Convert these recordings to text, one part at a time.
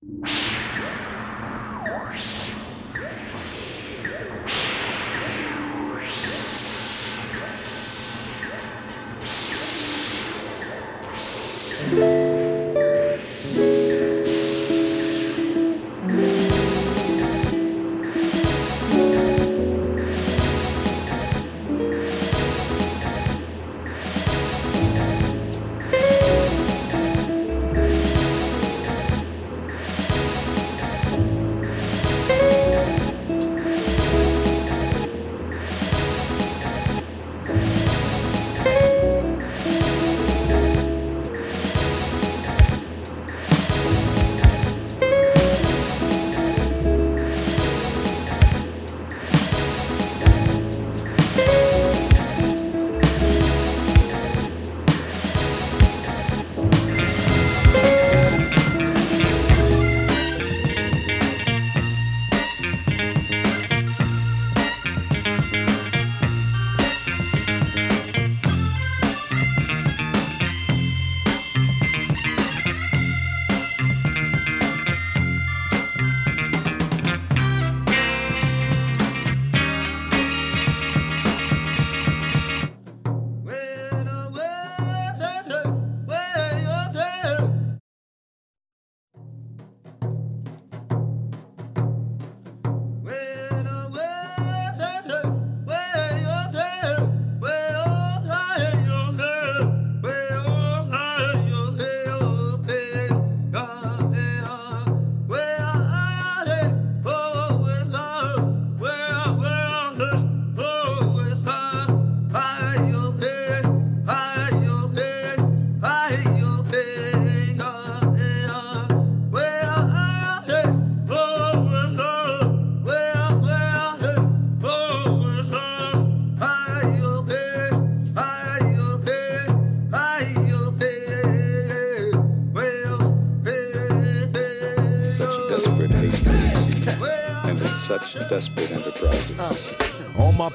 Horse.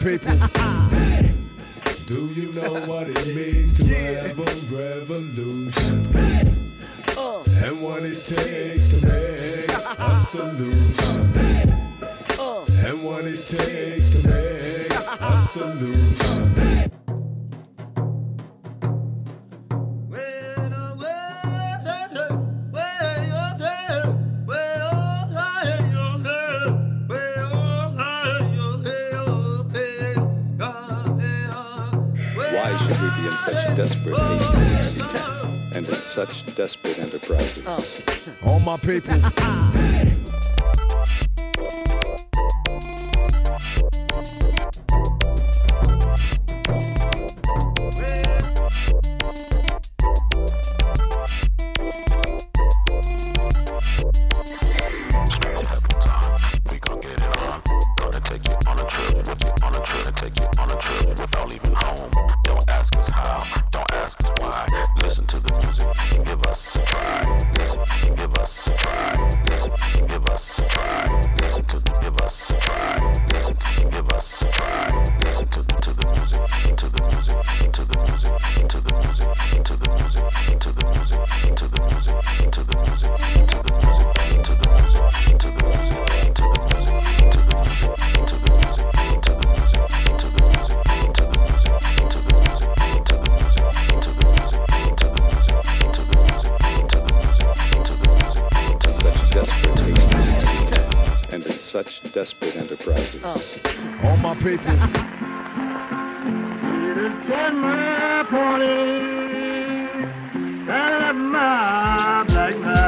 people. Do you know what it means? people. and in such desperate enterprises. Oh. All my people. my pony, and my black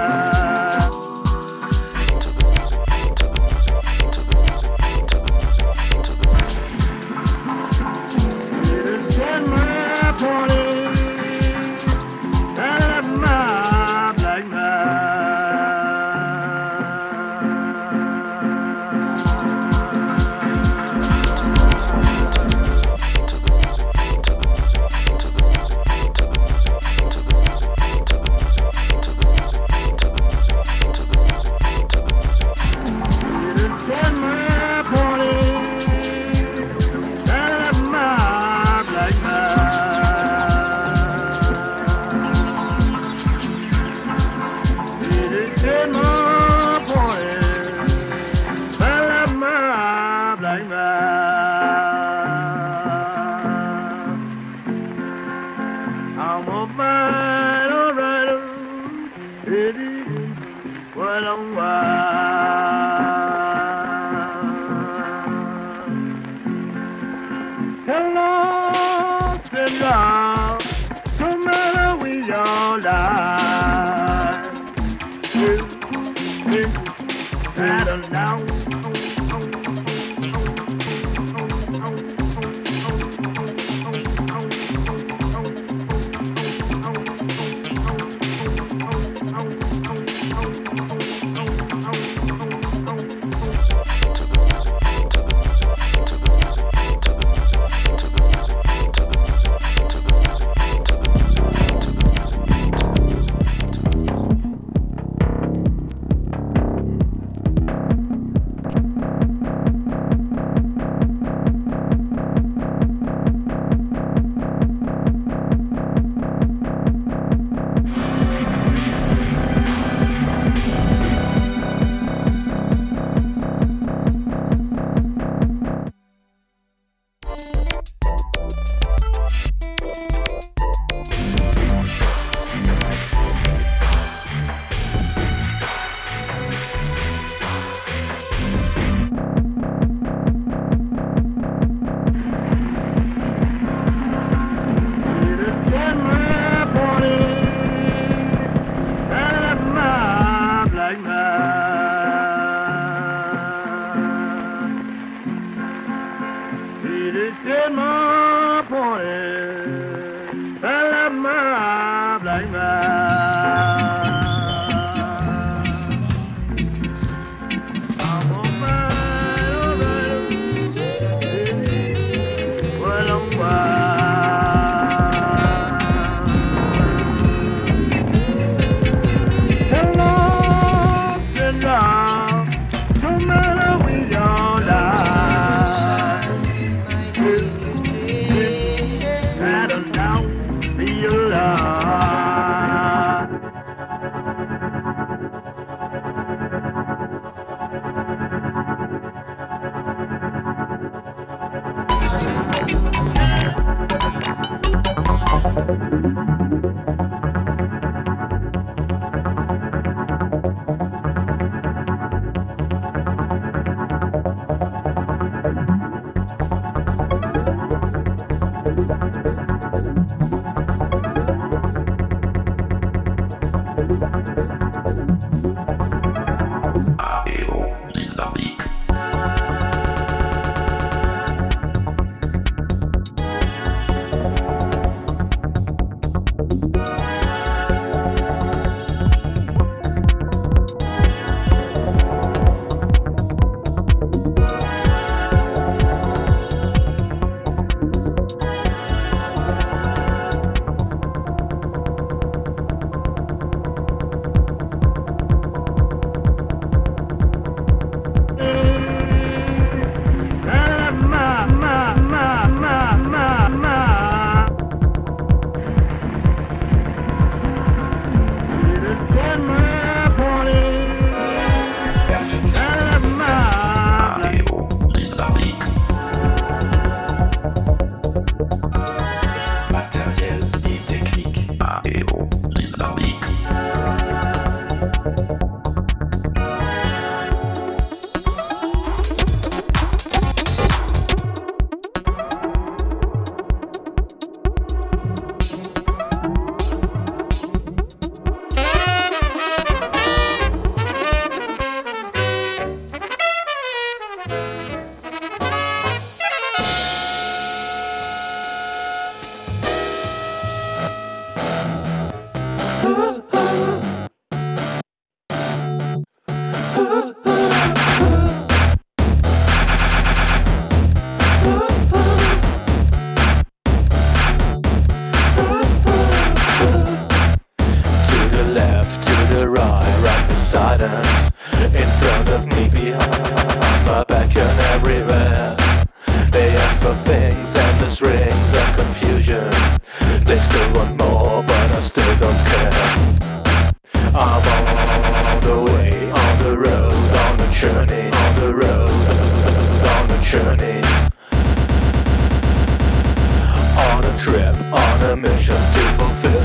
trip on a mission to fulfill.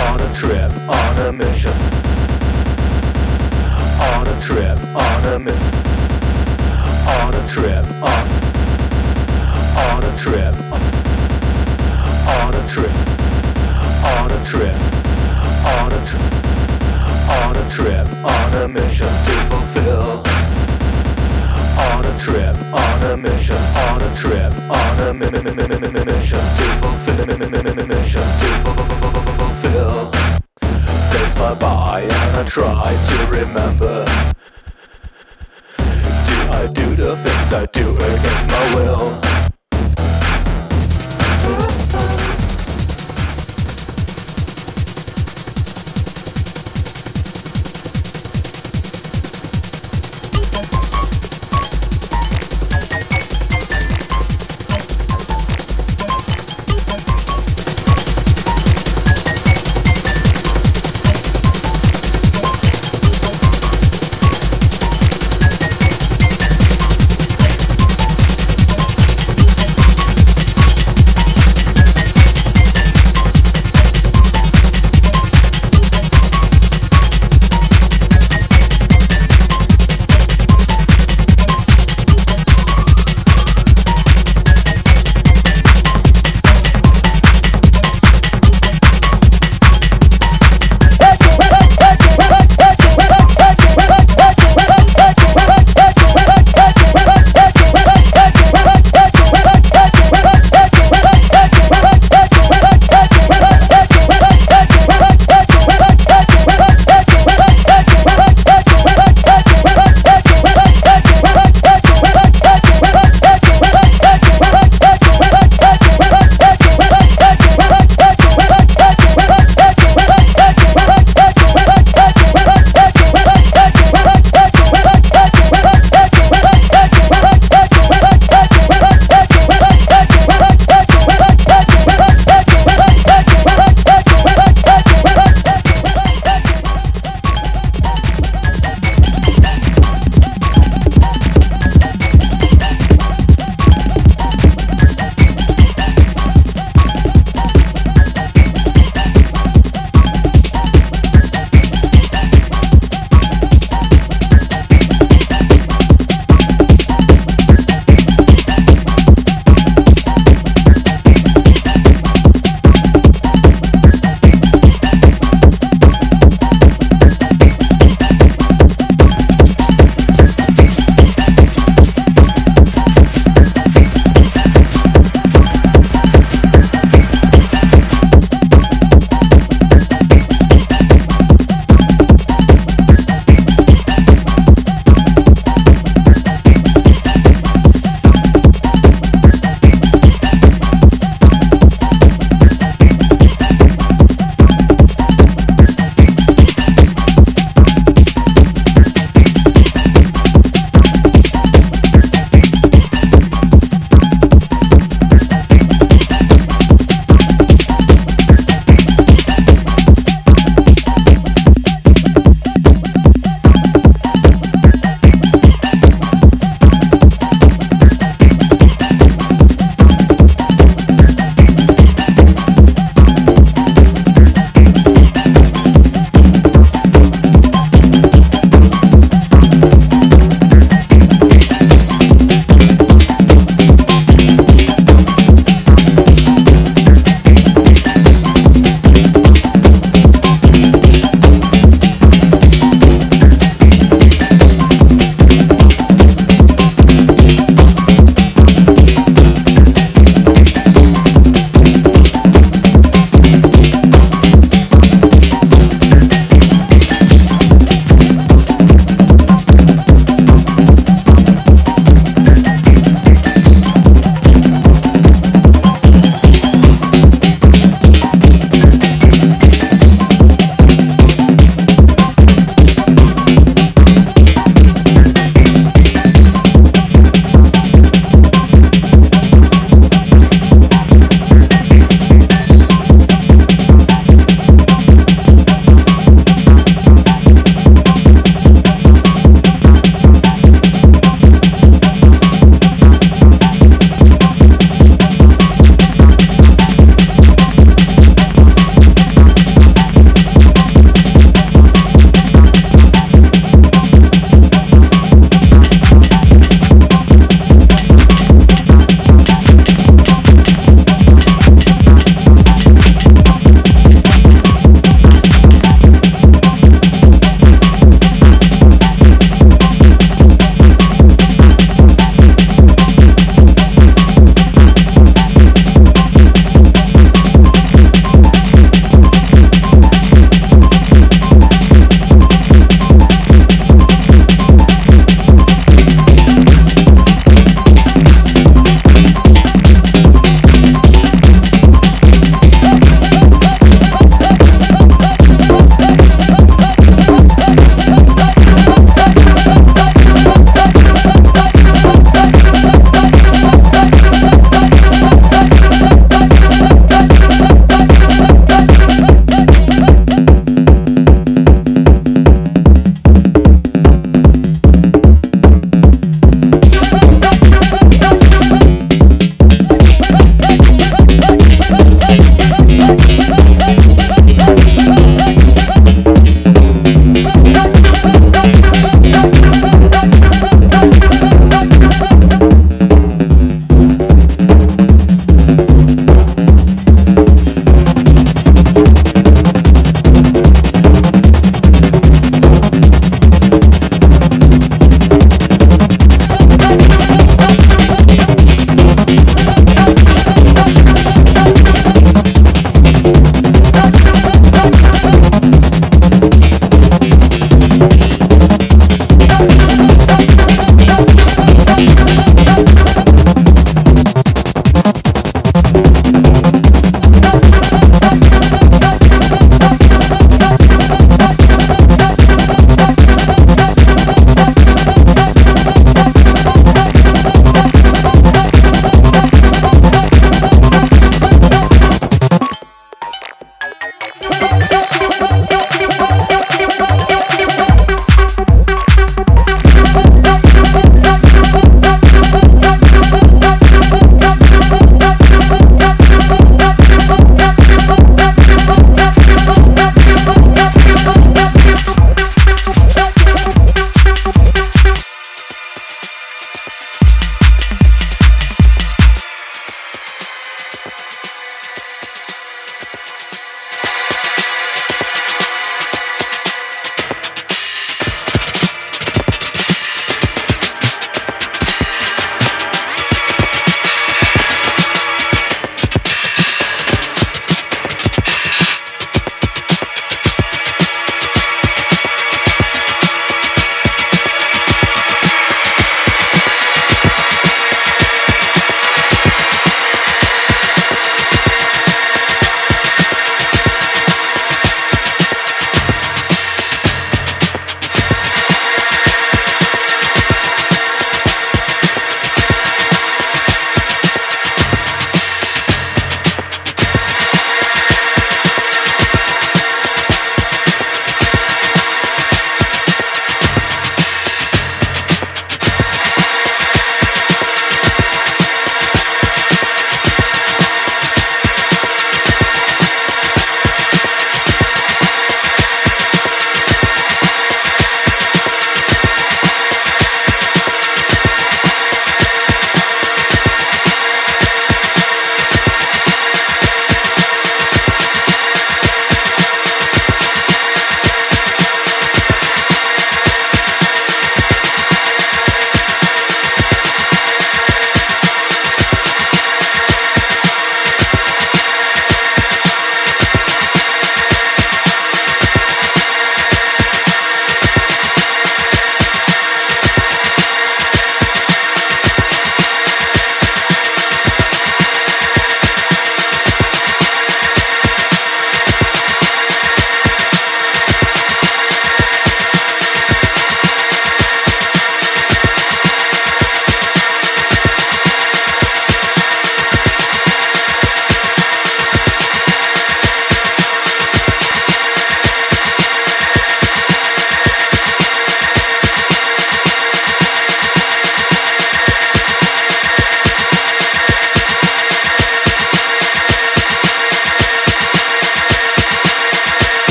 On a trip, on a mission. On a trip, on a mission. On a trip, on. On a trip. On a trip. On a trip. On a trip. On a trip, on a mission to fulfill. On a trip, on a mission, on a trip, on a mi- mi- mi- mi- mi- mi- mission to fulfill. mi- mi- mi- mi- mi- Mission to fu- fu- fu- fu- fu- fulfill. Days fly by and I try to remember. Do I do the things I do against my will?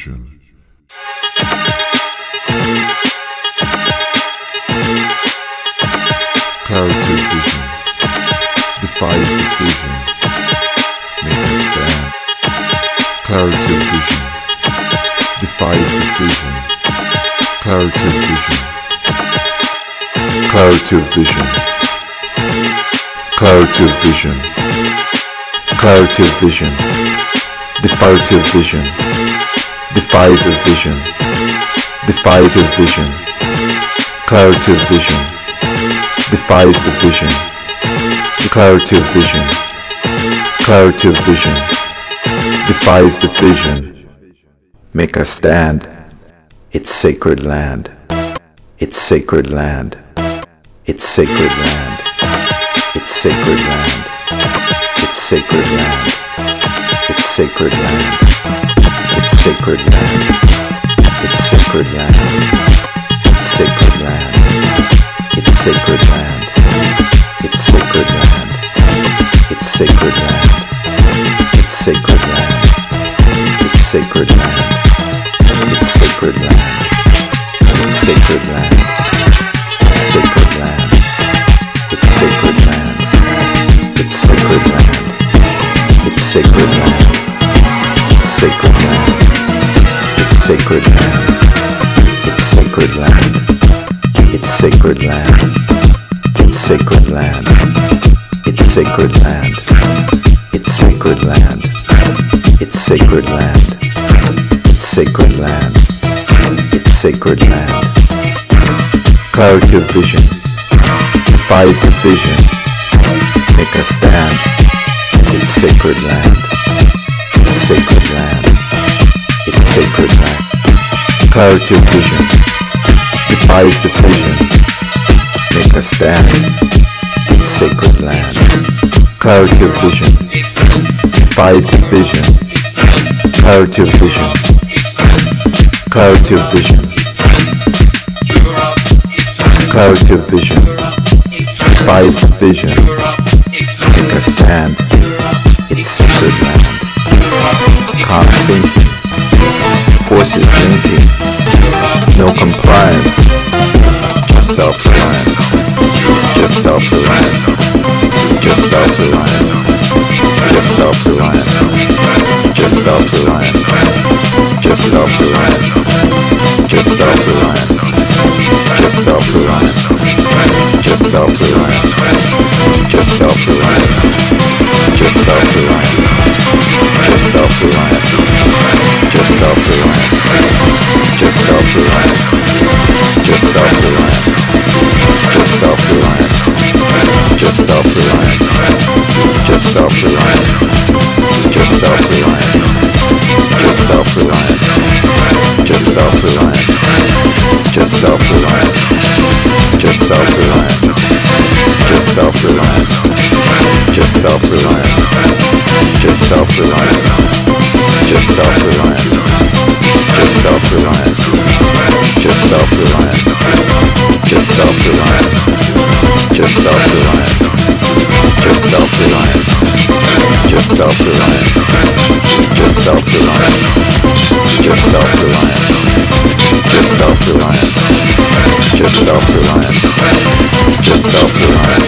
vision. Clarity of vision defies division. Make us stand. Clarity of vision defies division. Clarity vision. Clarity of vision. Clarity of vision. Clarity of vision. Clarity of vision. Clarity of of vision. Clarity of vision. Defies the vision. The clarity of vision. Clarity of vision. Defies the vision. Make a stand. It's sacred land. It's sacred land. It's sacred land. It's sacred land. It's sacred land. It's sacred land. It's sacred land. Sacred land. It's sacred land. It's sacred land. It's sacred land. It's sacred land. It's sacred land. It's sacred land. It's sacred land. It's sacred land. It's sacred land. It's sacred land. It's sacred land. It's sacred land. It's sacred land. It's sacred land. It's sacred land. It's sacred land. It's sacred land. It's sacred land. It's sacred land. It's sacred land. It's sacred land. Clarity of vision defies division. Make a stand. It's sacred land. It's sacred land. It's sacred land. Clarity of vision defies division. Make a stand. It's sacred land. Clarity of vision defies division. Clarity of vision. Clarity of vision. Clarity of vision defies division. Make a stand. It's sacred land. Thinking. Forces thinking. No compliance. Just self-reliance. Just self-reliance. Just self-reliance. Just self-reliance. Just self-reliance. Just self-reliance. Just self-reliance. Just self-reliance. Just self-reliance. Just self-reliance. Just self-reliance. Just self-reliance. Just self-reliance. Just self-reliance. Just self-reliance. Just self-reliance. Just self-reliance. Just self-reliance. Just self-reliance. Just self-reliance. Just self-reliance. Just self-reliance. Just self-reliance. Just self-reliance.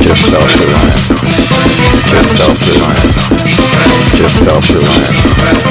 Just self-reliance. Just self-reliance. Just self-reliance.